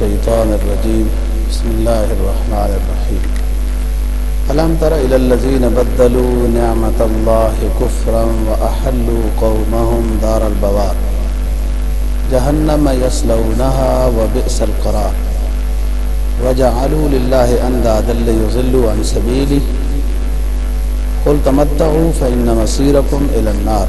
الشيطان الرجيم. بسم الله الرحمن الرحيم. ألم تر إلى الذين بدلوا نعمة الله كفرا وأحلوا قومهم دار البوار. جهنم يصلونها وبئس القرار. وجعلوا لله أندادا ليضلوا عن سبيله. قل تمتعوا فإن مصيركم إلى النار.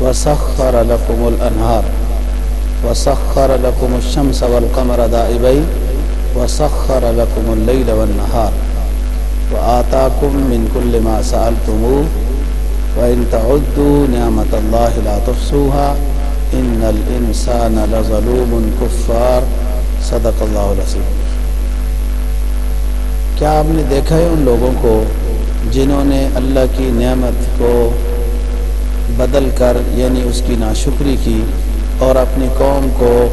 وسخر لكم الأنهار وسخر لكم الشمس والقمر دائبين وسخر لكم الليل والنهار وآتاكم من كل ما سألتموه وإن تعدوا نعمة الله لا تحصوها إن الإنسان لظلوم كفار صدق الله العظيم کیا آپ نے دیکھا ہے ان لوگوں کو جنہوں نے اللہ کی نعمت کو بدل کر یعنی اس کی ناشکری کی اور اپنی قوم کو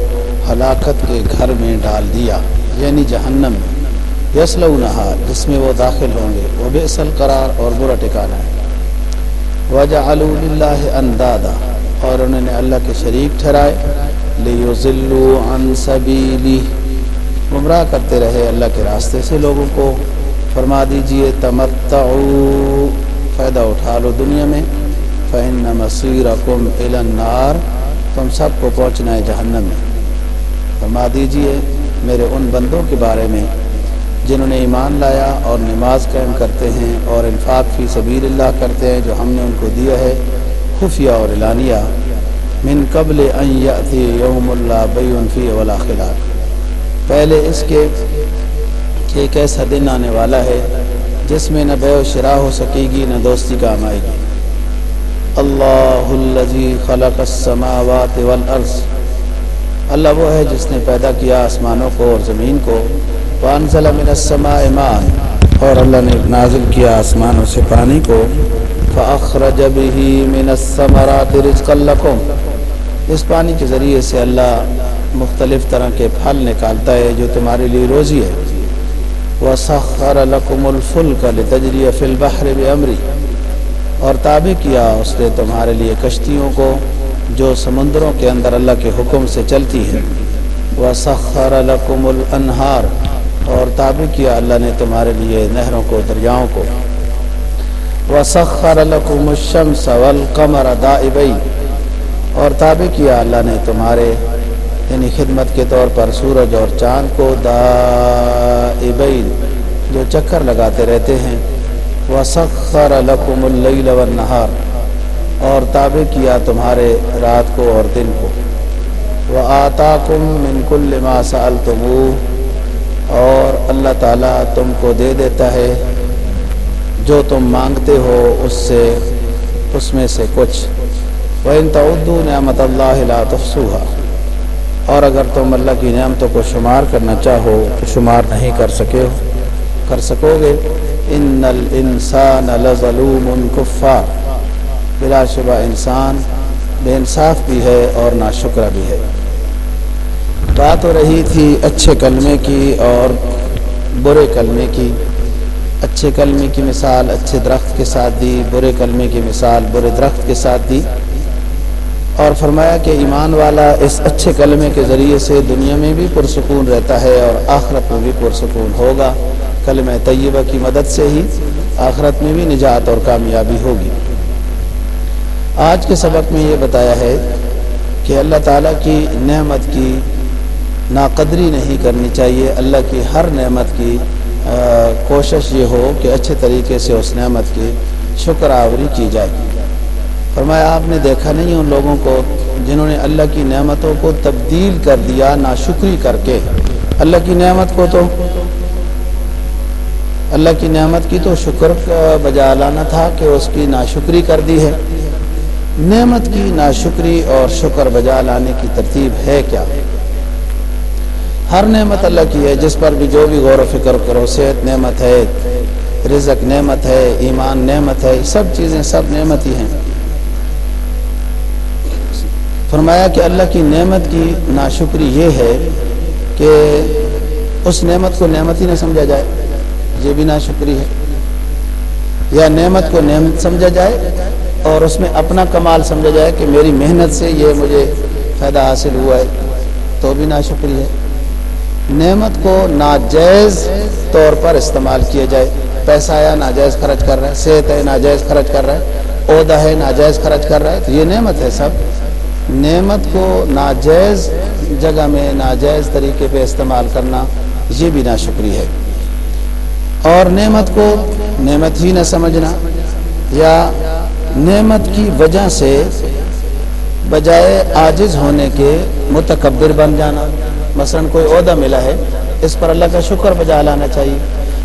ہلاکت کے گھر میں ڈال دیا یعنی جہنم۔ میں یسل نہا جس میں وہ داخل ہوں گے۔ وہ بے اصل قرار اور برا ٹھکانا ہے۔ وجہ اللہ اندادا، اور انہوں نے اللہ کے شریک ٹھہرائے۔ لیو ذلو انصبیلی گمراہ کرتے رہے اللہ کے راستے سے لوگوں کو۔ فرما دیجیے تمتعو فائدہ اٹھا لو دنیا میں۔ فن مصیر کم النار تم سب کو پہنچنا ہے جہنم میں۔ فرما دیجیے میرے ان بندوں کے بارے میں جنہوں نے ایمان لایا اور نماز قائم کرتے ہیں اور انفاق فی سبیل اللہ کرتے ہیں جو ہم نے ان کو دیا ہے، خفیہ اور اعلانیہ۔ من قبل ان یأتی یوم اللہ بیون فی ولا خلاف پہلے اس کے کہ ایک ایسا دن آنے والا ہے جس میں نہ بے و شرا ہو سکے گی، نہ دوستی کام آئے گی۔ اللہ الذی خلق السماوات والارض اللہ وہ ہے جس نے پیدا کیا آسمانوں کو اور زمین کو وانزل من السماء ماء، اور اللہ نے نازل کیا آسمانوں سے پانی کو۔ فاخرج به من الثمرات رزقا لكم۔ اس پانی کے ذریعے سے اللہ مختلف طرح کے پھل نکالتا ہے جو تمہارے لیے روزی ہے۔ وسخر لكم الفلك لتجري في البحر بأمره۔ اور تابع کیا اس نے تمہارے لیے کشتیوں کو جو سمندروں کے اندر اللہ کے حکم سے چلتی ہے وسخر لكم الانہار اور تابع کیا اللہ نے تمہارے لیے نہروں کو، دریاؤں کو۔ وسخر لكم الشمس والقمر دائبین اور تابع کیا اللہ نے تمہارے یعنی خدمت کے طور پر سورج اور چاند کو دائبین، جو چکر لگاتے رہتے ہیں۔ وسخر لكم اللیل والنہار اور تابع کیا تمہارے رات کو اور دن کو۔ وآتاکم من کل ما سألتموه، اور اللہ تعالیٰ تم کو دے دیتا ہے۔ جو تم مانگتے ہو اس سے، اس میں سے کچھ۔ وَإِن تَعُدُّوا نِعْمَةَ اللَّهِ لَا تُحْصُوهَا، اور اگر تم اللہ کی نعمتوں کو شمار کرنا چاہو تو شمار نہیں کر سکے ہو، کر سکو گے۔ ان الانسان لظلوم کفار بلا شبہ انسان، بے انصاف بھی ہے اور ناشکرہ بھی ہے۔ بات ہو رہی تھی اچھے کلمے کی اور برے کلمے کی۔ اچھے کلمے کی مثال اچھے درخت کے ساتھ دی، برے کلمے کی مثال برے درخت کے ساتھ دی۔ اور فرمایا کہ ایمان والا اس اچھے کلمے کے ذریعے سے دنیا میں بھی پرسکون رہتا ہے اور آخرت میں بھی پرسکون ہوگا۔ کلمہ طیبہ کی مدد سے ہی آخرت میں بھی نجات اور کامیابی ہوگی۔ آج کے سبق میں یہ بتایا ہے کہ اللہ تعالیٰ کی نعمت کی ناقدری نہیں کرنی چاہیے۔ اللہ کی ہر نعمت کی کوشش یہ ہو کہ اچھے طریقے سے اس نعمت کی شکر آوری کی جائے۔ فرمایا، آپ نے دیکھا نہیں ان لوگوں کو جنہوں نے اللہ کی نعمتوں کو تبدیل کر دیا ناشکری کر کے۔ اللہ کی نعمت کو تو اللہ کی نعمت کی تو شکر بجا لانا تھا کہ اس کی ناشکری کر دی ہے۔ نعمت کی ناشکری اور شکر بجا لانے کی ترتیب ہے کیا؟ ہر نعمت اللہ کی ہے، جس پر بھی جو بھی غور و فکر کرو، صحت نعمت ہے، رزق نعمت ہے، ایمان نعمت ہے، سب چیزیں سب نعمت ہی ہیں۔ فرمایا کہ اللہ کی نعمت کی ناشکری یہ ہے کہ اس نعمت کو نعمت ہی نہ سمجھا جائے۔ یہ بھی ناشکری ہے۔ یا نعمت کو نعمت سمجھا جائے اور اس میں اپنا کمال سمجھا جائے کہ میری محنت سے یہ مجھے فائدہ حاصل ہوا ہے، تو بھی ناشکری ہے۔ نعمت کو ناجائز طور پر استعمال کیا جائے۔ پیسہ آیا، ناجائز خرچ کر رہا ہے۔ صحت ہے، ناجائز خرچ کر رہا ہے۔ عہدہ ہے، ناجائز خرچ کر رہا ہے۔ تو یہ نعمت ہے سب۔ نعمت کو ناجائز جگہ میں ناجائز طریقے پہ استعمال کرنا یہ بھی ناشکری ہے۔ اور نعمت کو نعمت ہی نہ سمجھنا یا نعمت کی وجہ سے بجائے عاجز ہونے کے متکبر بن جانا۔ مثلا کوئی عہدہ ملا ہے، اس پر اللہ کا شکر بجا لانا چاہیے۔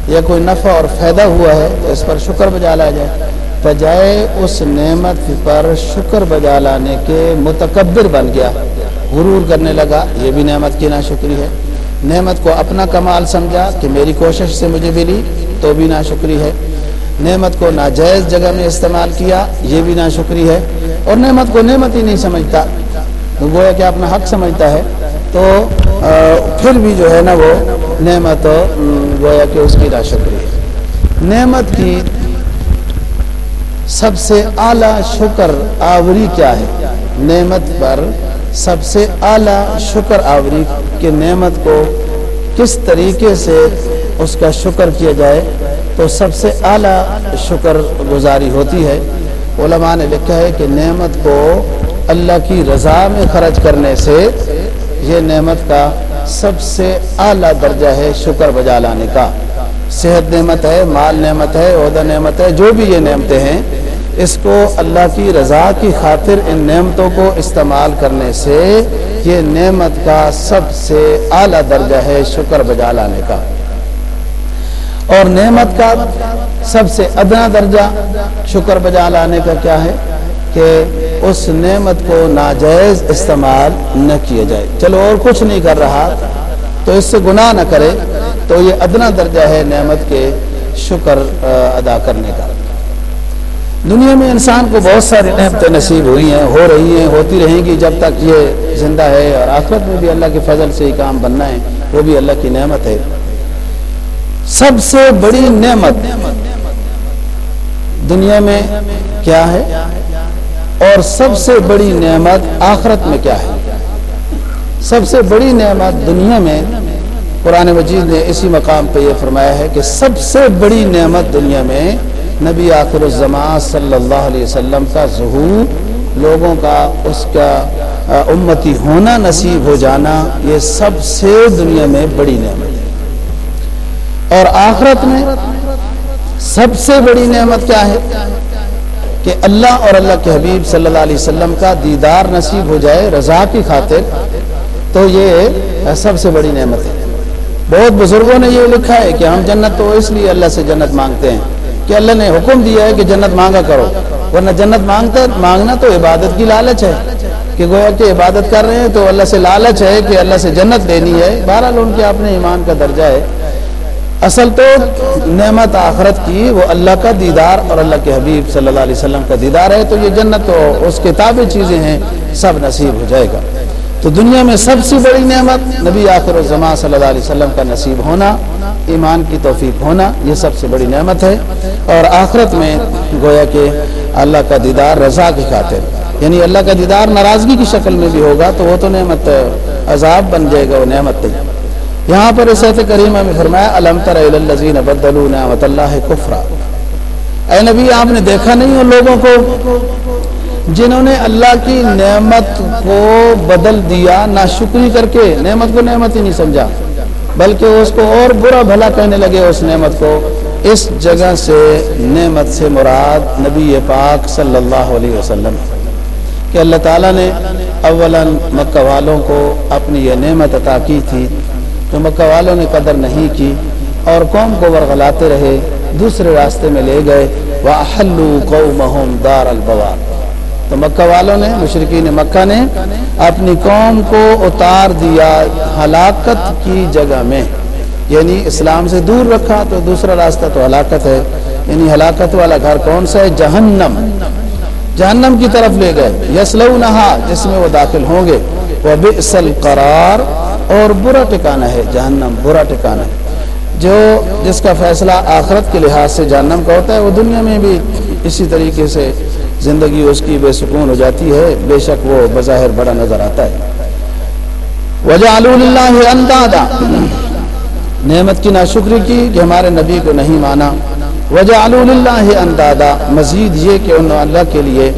یا کوئی نفع اور فائدہ ہوا ہے تو اس پر شکر بجا لایا جائے۔ بجائے اس نعمت پر شکر بجا لانے کے متکبر بن گیا۔ غرور کرنے لگا، یہ بھی نعمت کی ناشکری ہے۔ نعمت کو اپنا کمال سمجھا کہ میری کوشش سے مجھے ملی، تو بھی ناشکری ہے۔ نعمت کو ناجائز جگہ میں استعمال کیا، یہ بھی ناشکری ہے۔ اور نعمت کو نعمت ہی نہیں سمجھتا۔ گویا کہ اپنا حق سمجھتا ہے۔ تو پھر بھی جو ہے نا وہ نعمت گویا کہ اس کی ناشکری ہے۔ نعمت کی سب سے اعلیٰ شکر آوری کیا ہے؟ نعمت پر سب سے اعلیٰ شکر آوری کے نعمت کو کس طریقے سے اس کا شکر کیا جائے تو سب سے اعلیٰ شکر گزاری ہوتی ہے۔ علماء نے لکھا ہے کہ نعمت کو اللہ کی رضا میں خرچ کرنے سے یہ نعمت کا سب سے اعلیٰ درجہ ہے شکر بجا لانے کا۔ صحت نعمت ہے، مال نعمت ہے، عہدہ نعمت ہے، جو بھی یہ نعمتیں ہیں اس کو اللہ کی رضا کی خاطر ان نعمتوں کو استعمال کرنے سے یہ نعمت کا سب سے اعلیٰ درجہ ہے شکر بجا لانے کا۔ اور نعمت کا سب سے ادنا درجہ شکر بجا لانے کا کیا ہے؟ کہ اس نعمت کو ناجائز استعمال نہ کیا جائے۔ چلو اور کچھ نہیں کر رہا تو اس سے گناہ نہ کرے تو یہ ادنا درجہ ہے نعمت کے شکر ادا کرنے کا۔ دنیا میں انسان کو بہت ساری نعمتیں نصیب ہوئی ہیں، ہو رہی ہیں، ہوتی رہیں گی جب تک یہ زندہ ہے اور آخرت میں بھی اللہ کے فضل سے ہی کام بننا ہے، وہ بھی اللہ کی نعمت ہے۔ سب سے بڑی نعمت دنیا میں کیا ہے؟ اور سب سے بڑی نعمت آخرت میں کیا ہے؟ سب سے بڑی نعمت دنیا میں قرآن مجید نے اسی مقام پہ یہ فرمایا ہے کہ سب سے بڑی نعمت دنیا میں نبی آخر الزمان صلی اللہ علیہ وسلم کا ظہور، لوگوں کا، اس کا امتی ہونا نصیب ہو جانا، یہ سب سے دنیا میں بڑی نعمت ہے۔ اور آخرت میں سب سے بڑی نعمت کیا ہے؟ کہ اللہ اور اللہ کے حبیب صلی اللہ علیہ وسلم کا دیدار نصیب ہو جائے رضا کی خاطر، تو یہ سب سے بڑی نعمت ہے۔ بہت بزرگوں نے یہ لکھا ہے کہ ہم جنت تو اس لیے اللہ سے جنت مانگتے ہیں کہ اللہ نے حکم دیا ہے کہ جنت مانگا کرو۔ ورنہ جنت مانگتا مانگنا تو عبادت کی لالچ ہے۔ کہ گویا کہ عبادت کر رہے ہیں تو اللہ سے لالچ ہے کہ اللہ سے جنت لینی ہے۔ بہرحال ان کے اپنے ایمان کا درجہ ہے۔ اصل تو نعمت آخرت کی وہ اللہ کا دیدار اور اللہ کے حبیب صلی اللہ علیہ وسلم کا دیدار ہے۔ تو یہ جنت تو اس کتابیں چیزیں ہیں۔ سب نصیب ہو جائے گا۔ تو دنیا میں سب سے بڑی نعمت نبی آخر الزمان صلی اللہ علیہ وسلم کا نصیب ہونا، ایمان کی توفیق ہونا، یہ سب سے بڑی نعمت ہے۔ اور آخرت میں گویا کہ اللہ کا دیدار رضا کی خاطر یعنی اللہ کا دیدار ناراضگی کی شکل میں بھی ہوگا تو وہ تو نعمت، عذاب بن جائے گا، وہ نعمت نہیں یہاں پر اس کریمہ میں فرمایا علم تر الزین بدلو نعمت اللہ کفرا اے نبی، آپ نے دیکھا نہیں ان لوگوں کو جنہوں نے اللہ کی نعمت کو بدل دیا ناشکری کر کے، نعمت کو نعمت ہی نہیں سمجھا، بلکہ اس کو اور برا بھلا کہنے لگے اس نعمت کو۔ اس جگہ سے نعمت سے مراد نبی پاک صلی اللہ علیہ وسلم۔ کہ اللہ تعالیٰ نے اولا مکہ والوں کو اپنی یہ نعمت عطا کی تھی، تو مکہ والوں نے قدر نہیں کی اور قوم کو ورغلاتے رہے، دوسرے راستے میں لے گئے۔ وہ دار البوار تو مکہ والوں نے مشرقین مکہ نے اپنی قوم کو اتار دیا ہلاکت کی جگہ میں۔ یعنی اسلام سے دور رکھا تو دوسرا راستہ تو ہلاکت ہے۔ یعنی ہلاکت والا گھر کون سا ہے؟ جہنم۔ جہنم کی طرف لے گئے۔ یسلو جس میں وہ داخل ہوں گے۔ وہ بسل قرار اور برا ٹکانا ہے۔ جہنم، برا ٹکانا ہے جو جس کا فیصلہ آخرت کے لحاظ سے جہنم کا ہوتا ہے، وہ دنیا میں بھی اسی طریقے سے زندگی اس کی بے سکون ہو جاتی ہے، بے شک وہ بظاہر بڑا نظر آتا ہے۔ وجہ اللہ اندادا نعمت کی ناشکری کی کہ ہمارے نبی کو نہیں مانا۔ وجہ اللہ اندادا مزید یہ کہ انہوں اللہ کے لیے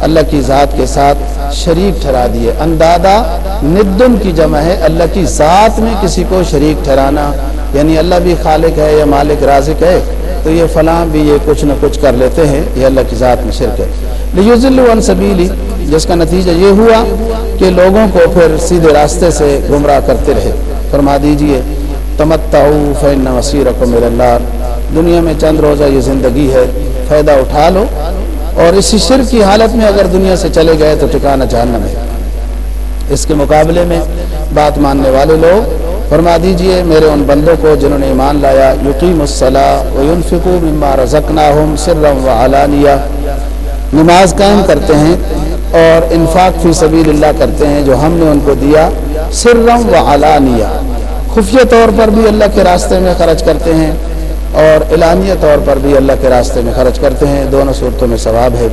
اللہ کی ذات کے ساتھ شریک ٹھہرا دیے۔ اندادا ندن کی جمع ہے، اللہ کی ذات میں کسی کو شریک ٹھہرانا۔ یعنی اللہ بھی خالق ہے یا مالک رازق ہے۔ تو یہ فلاں بھی یہ کچھ نہ کچھ کر لیتے ہیں، یہ اللہ کی ذات میں شرک ہے۔ سبیلی جس کا نتیجہ یہ ہوا کہ لوگوں کو پھر سیدھے راستے سے گمراہ کرتے رہے۔ فرما دیجیے تمتعو فین وسیرکم اللہ دنیا میں چند روزہ یہ زندگی ہے، فائدہ اٹھا لو۔ اور اسی شرک کی حالت میں اگر دنیا سے چلے گئے تو ٹھکانا جہنم ہے۔ اس کے مقابلے میں بات ماننے والے لوگ فرما دیجیے میرے ان بندوں کو جنہوں نے ایمان لایا یقین الصلاح و مما رزقناہم سرا و علانیہ نماز قائم کرتے ہیں اور انفاق فی سبیل اللہ کرتے ہیں جو ہم نے ان کو دیا سرم و علانیہ خفیہ طور پر بھی اللہ کے راستے میں خرچ کرتے ہیں اور اعلانیہ طور پر بھی اللہ کے راستے میں خرچ کرتے ہیں، دونوں صورتوں میں ثواب ہے۔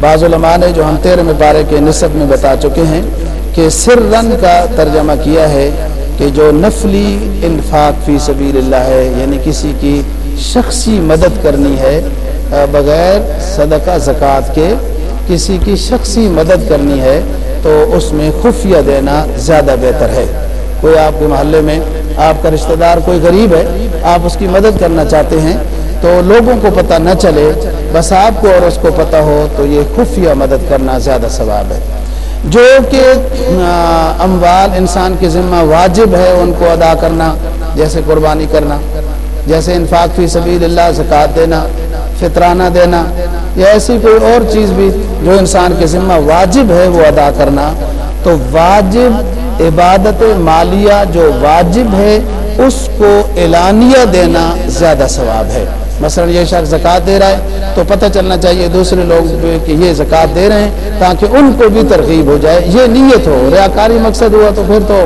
بعض علماء نے جو ہم تیرہ میں پارے کے نصب میں بتا چکے ہیں کہ سر کا ترجمہ کیا ہے کہ جو نفلی انفاق فی سبیل اللہ ہے یعنی کسی کی شخصی مدد کرنی ہے بغیر صدقہ، زکوٰۃ کے کسی کی شخصی مدد کرنی ہے، تو اس میں خفیہ دینا زیادہ بہتر ہے۔ کوئی آپ کے محلے میں، آپ کا رشتہ دار کوئی غریب ہے، آپ اس کی مدد کرنا چاہتے ہیں، تو لوگوں کو پتہ نہ چلے، بس آپ کو اور اس کو پتہ ہو، تو یہ خفیہ مدد کرنا زیادہ ثواب ہے۔ جو کہ اموال انسان کے ذمہ واجب ہے، ان کو ادا کرنا، جیسے قربانی کرنا، جیسے انفاق فی سبیل اللہ زکوٰۃ دینا، فطرانہ دینا، یا ایسی کوئی اور چیز بھی جو انسان کے ذمہ واجب ہے، وہ ادا کرنا، تو واجب عبادت مالیہ جو واجب ہے، اس کو اعلانیہ دینا زیادہ ثواب ہے۔ مثلا یہ شخص زکوٰۃ دے رہا ہے تو پتہ چلنا چاہیے دوسرے لوگ کہ یہ زکوٰۃ دے رہے ہیں تاکہ ان کو بھی ترغیب ہو جائے۔ یہ نیت ہو، ریاکاری مقصد ہوا تو پھر تو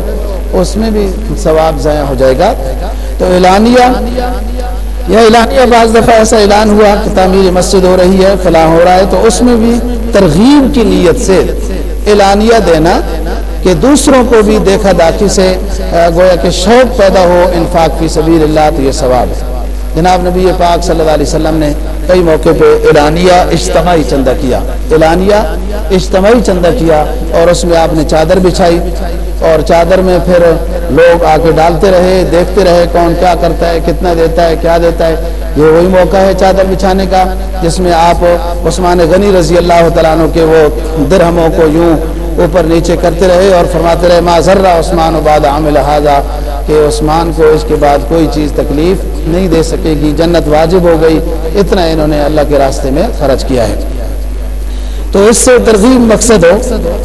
اس میں بھی ثواب ضائع ہو جائے گا۔ تو اعلانیہ، یہ اعلانیہ بعض دفعہ ایسا اعلان ہوا کہ تعمیر مسجد ہو رہی ہے، فلاں ہو رہا ہے، تو اس میں بھی ترغیب کی نیت سے اعلانیہ دینا کہ دوسروں کو بھی دیکھا داخی سے گویا کہ شوق پیدا ہو، انفاق فی سبیل اللہ تو یہ ثواب ہے۔ جناب نبی پاک صلی اللہ علیہ وسلم نے کئی موقع پہ اعلانیہ اجتماعی چندہ کیا۔ اعلانیہ اجتماعی چندہ کیا اور اس میں آپ نے چادر بچھائی اور چادر میں پھر لوگ آ کے ڈالتے رہے، دیکھتے رہے کون کیا کرتا ہے، کتنا دیتا ہے، کیا دیتا ہے۔ یہ وہی موقع ہے چادر بچھانے کا جس میں آپ عثمان غنی رضی اللہ تعالیٰ عنہ کے وہ درہموں کو یوں اوپر نیچے کرتے رہے اور فرماتے رہے، ما ذرہ عثمان عباد عامل حاضہ کہ عثمان کو اس کے بعد کوئی چیز تکلیف نہیں دے سکے گی، جنت واجب ہو گئی، اتنا انہوں نے اللہ کے راستے میں خرچ کیا ہے۔ تو اس سے ترغیب مقصد ہو،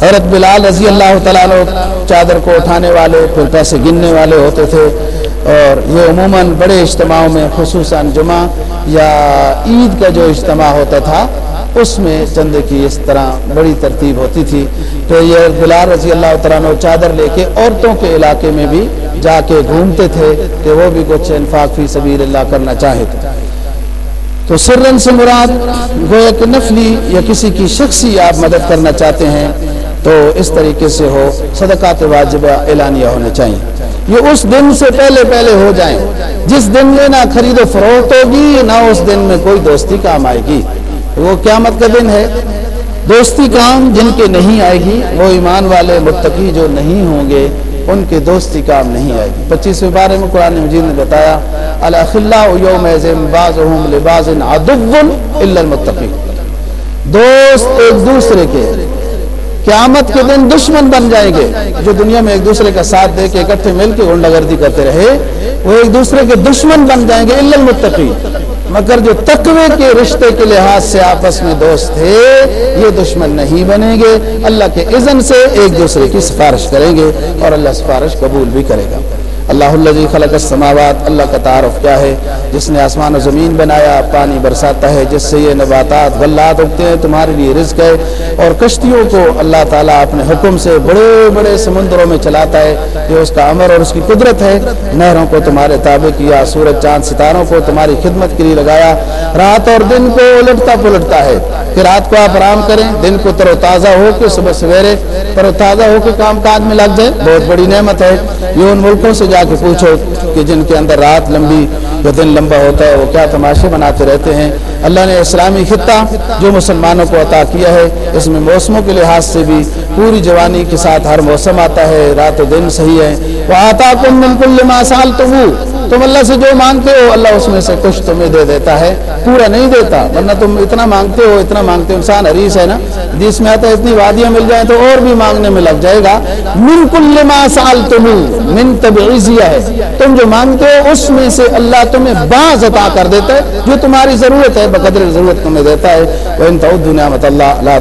حضرت بلال رضی اللہ تعالیٰ چادر کو اٹھانے والے، پھر پیسے گننے والے ہوتے تھے۔ اور یہ عموماً بڑے اجتماعوں میں، خصوصاً جمعہ یا عید کا جو اجتماع ہوتا تھا اس میں چندے کی اس طرح بڑی ترتیب ہوتی تھی۔ تو یہ بلال رضی اللہ تعالیٰ چادر لے کے عورتوں کے علاقے میں بھی جا کے گھومتے تھے کہ وہ بھی کچھ انفاق فی سبیل اللہ کرنا چاہے۔ تھے تو سرن سے مراد گویا کہ نفلی یا کسی کی شخصی آپ مدد کرنا چاہتے ہیں تو اس طریقے سے ہو، صدقات واجبہ اعلانیہ ہونے چاہیے۔ یہ اس دن سے پہلے پہلے ہو جائیں۔ جس دن میں نہ خرید و فروخت ہوگی، نہ اس دن میں کوئی دوستی کام آئے گی۔ وہ قیامت کا دن ہے۔ دوستی کام جن کے نہیں آئے گی، وہ ایمان والے متقی جو نہیں ہوں گے، ان کے دوستی کام نہیں آئے گی۔ پچیسویں بارے میں قرآن مجید نے بتایا دوست ایک دوسرے کے، قیامت کے دن دشمن بن جائیں گے، جو دنیا میں ایک دوسرے کا ساتھ دے کے اکٹھے مل کے گنڈا گردی کرتے رہے، وہ ایک دوسرے کے دشمن بن جائیں گے المتقی مگر جو تقوی کے رشتے کے لحاظ سے آپس میں دوست تھے یہ دشمن نہیں بنیں گے۔ اللہ کے اذن سے ایک دوسرے کی سفارش کریں گے اور اللہ سفارش قبول بھی کرے گا۔ اللہ اللہ خلق السماوات، اللہ کا تعارف کیا ہے؟ جس نے آسمان و زمین بنایا، پانی برساتا ہے، جس سے یہ نباتات غلات اگتے ہیں، تمہارے لیے رزق ہے۔ اور کشتیوں کو اللہ تعالیٰ اپنے حکم سے بڑے بڑے سمندروں میں چلاتا ہے یہ اس کا امر اور اس کی قدرت ہے۔ نہروں کو تمہارے تابع کیا، سورج، چاند، ستاروں کو تمہاری خدمت کے لیے لگایا۔ رات اور دن کو الٹتا پلٹتا ہے۔ کہ رات کو آپ آرام کریں، دن کو تر و تازہ ہو کے صبح سویرے تر و تازہ ہو کے کام کاج میں لگ جائے، بہت بڑی نعمت ہے۔ یہ ان ملکوں سے جا کے پوچھو کہ جن کے اندر رات لمبی یا دن لمبا ہوتا ہے، وہ کیا تماشے بناتے رہتے ہیں؟ اللہ نے اسلامی خطہ جو مسلمانوں کو عطا کیا ہے، اس میں موسموں کے لحاظ سے بھی پوری جوانی کے ساتھ ہر موسم آتا ہے، رات و دن صحیح ہے۔ وہ آتا کم بالکل سال تو وہ تم اللہ سے جو مانگتے ہو، اللہ اس میں سے کچھ تمہیں دے دیتا ہے۔ پورا نہیں دیتا، ورنہ تم اتنا مانگتے ہو، اتنا مانگتے ہو۔ انسان حریص ہے نا۔ جس میں آتا ہے، اتنی وادیاں مل جائیں تو اور بھی مانگنے میں لگ جائے گا۔ من کل ما سال تم من تبعیزیہ ہے۔ تم جو مانگتے ہو، اس میں سے اللہ تمہیں بعض عطا کر دیتا ہے۔ جو تمہاری ضرورت ہے، بقدر ضرورت تمہیں دیتا ہے۔ وہ ان دنیا مت اللہ لا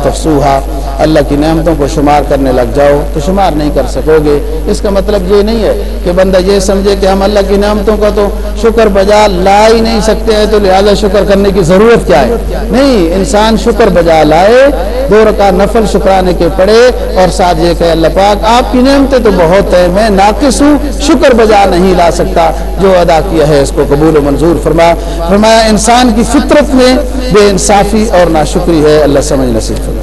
اللہ کی نعمتوں کو شمار کرنے لگ جاؤ تو شمار نہیں کر سکو گے۔ اس کا مطلب یہ نہیں ہے کہ بندہ یہ سمجھے کہ ہم اللہ کی نعمتوں کا تو شکر بجا لا ہی نہیں سکتے ہیں تو لہٰذا شکر کرنے کی ضرورت کیا ہے؟ نہیں، انسان شکر بجا لائے، دو رکا نفل شکرانے کے پڑے اور ساتھ یہ کہ اللہ پاک، آپ کی نعمتیں تو بہت ہیں، میں ناقص ہوں، شکر بجا نہیں لا سکتا۔ جو ادا کیا ہے اس کو قبول و منظور فرما۔ فرمایا، انسان کی فطرت میں بے انصافی اور ناشکری ہے، اللہ سمجھ نصیب فرما۔